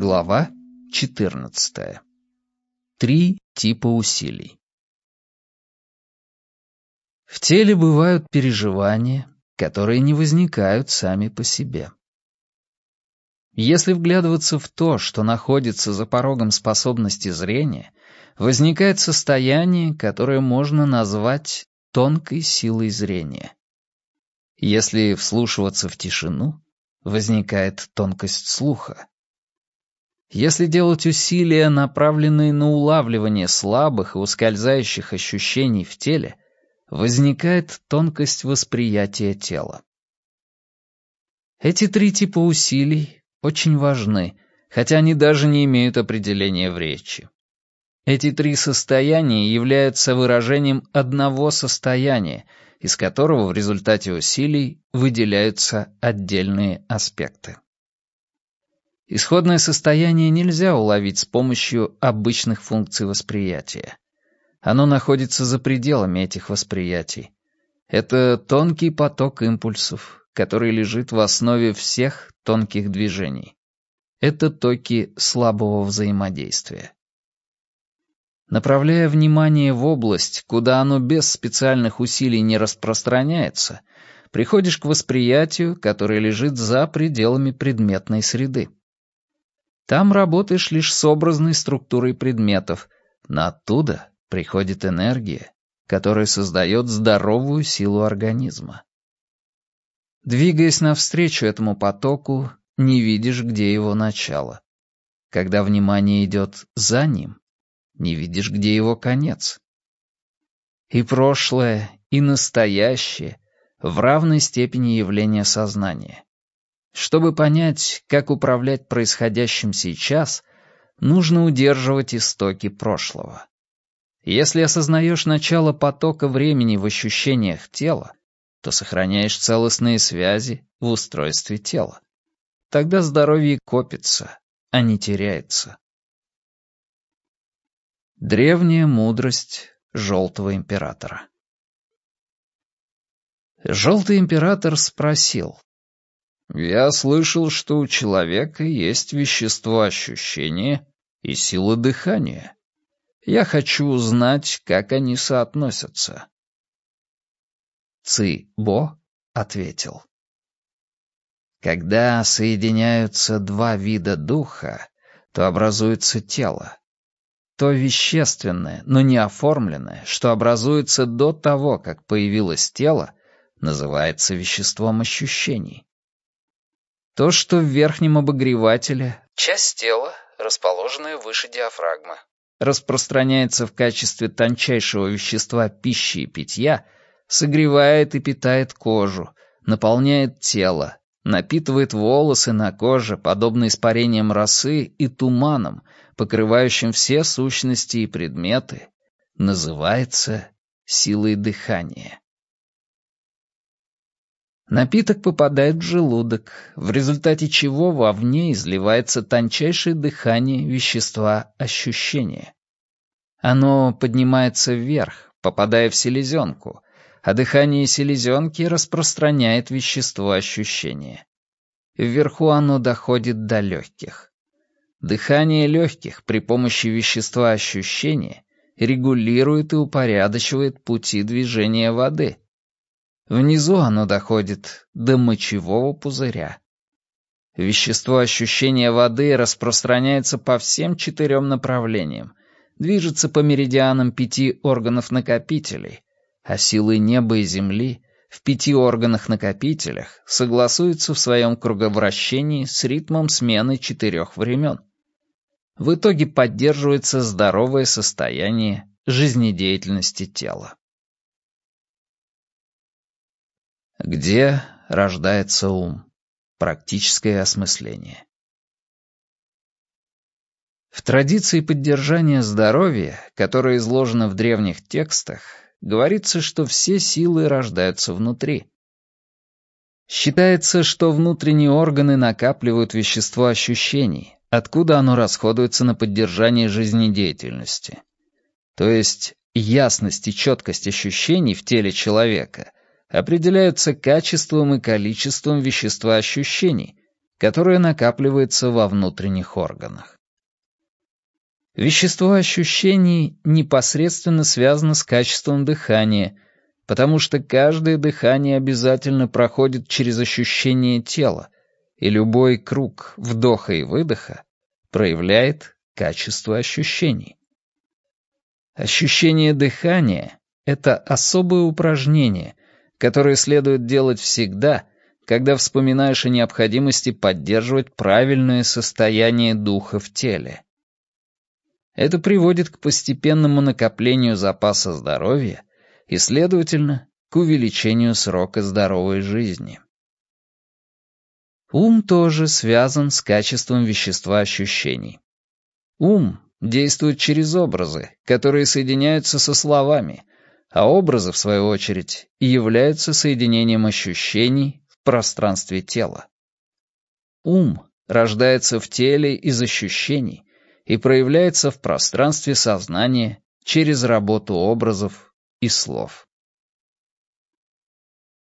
Глава 14. Три типа усилий. В теле бывают переживания, которые не возникают сами по себе. Если вглядываться в то, что находится за порогом способности зрения, возникает состояние, которое можно назвать тонкой силой зрения. Если вслушиваться в тишину, возникает тонкость слуха. Если делать усилия, направленные на улавливание слабых и ускользающих ощущений в теле, возникает тонкость восприятия тела. Эти три типа усилий очень важны, хотя они даже не имеют определения в речи. Эти три состояния являются выражением одного состояния, из которого в результате усилий выделяются отдельные аспекты. Исходное состояние нельзя уловить с помощью обычных функций восприятия. Оно находится за пределами этих восприятий. Это тонкий поток импульсов, который лежит в основе всех тонких движений. Это токи слабого взаимодействия. Направляя внимание в область, куда оно без специальных усилий не распространяется, приходишь к восприятию, которое лежит за пределами предметной среды. Там работаешь лишь с образной структурой предметов, но оттуда приходит энергия, которая создает здоровую силу организма. Двигаясь навстречу этому потоку, не видишь, где его начало. Когда внимание идет за ним, не видишь, где его конец. И прошлое, и настоящее в равной степени явления сознания. Чтобы понять, как управлять происходящим сейчас, нужно удерживать истоки прошлого. Если осознаешь начало потока времени в ощущениях тела, то сохраняешь целостные связи в устройстве тела. Тогда здоровье копится, а не теряется. Древняя мудрость Желтого Императора Желтый Император спросил, я слышал, что у человека есть вещество ощущения и сила дыхания. Я хочу узнать, как они соотносятся. Ци-Бо ответил. Когда соединяются два вида духа, то образуется тело. То вещественное, но не оформленное, что образуется до того, как появилось тело, называется веществом ощущений. То, что в верхнем обогревателе, часть тела, расположенная выше диафрагмы, распространяется в качестве тончайшего вещества пищи и питья, согревает и питает кожу, наполняет тело, напитывает волосы на коже, подобно испарениям росы и туманам, покрывающим все сущности и предметы, называется силой дыхания. Напиток попадает в желудок, в результате чего вовне изливается тончайшее дыхание вещества ощущения. Оно поднимается вверх, попадая в селезенку, а дыхание селезенки распространяет вещество ощущения. Вверху оно доходит до легких. Дыхание легких при помощи вещества ощущения регулирует и упорядочивает пути движения воды — Внизу оно доходит до мочевого пузыря. Вещество ощущения воды распространяется по всем четырем направлениям, движется по меридианам пяти органов-накопителей, а силы неба и земли в пяти органах-накопителях согласуются в своем круговращении с ритмом смены четырех времен. В итоге поддерживается здоровое состояние жизнедеятельности тела. Где рождается ум? Практическое осмысление. В традиции поддержания здоровья, которая изложена в древних текстах, говорится, что все силы рождаются внутри. Считается, что внутренние органы накапливают вещество ощущений, откуда оно расходуется на поддержание жизнедеятельности. То есть ясность и четкость ощущений в теле человека определяются качеством и количеством вещества ощущений, которое накапливается во внутренних органах. Вещество ощущений непосредственно связано с качеством дыхания, потому что каждое дыхание обязательно проходит через ощущение тела, и любой круг вдоха и выдоха проявляет качество ощущений. Ощущение дыхания — это особое упражнение, которое следует делать всегда, когда вспоминаешь о необходимости поддерживать правильное состояние духа в теле. Это приводит к постепенному накоплению запаса здоровья и, следовательно, к увеличению срока здоровой жизни. Ум тоже связан с качеством вещества ощущений. Ум действует через образы, которые соединяются со словами, а образы, в свою очередь, являются соединением ощущений в пространстве тела. Ум рождается в теле из ощущений, и проявляется в пространстве сознания через работу образов и слов.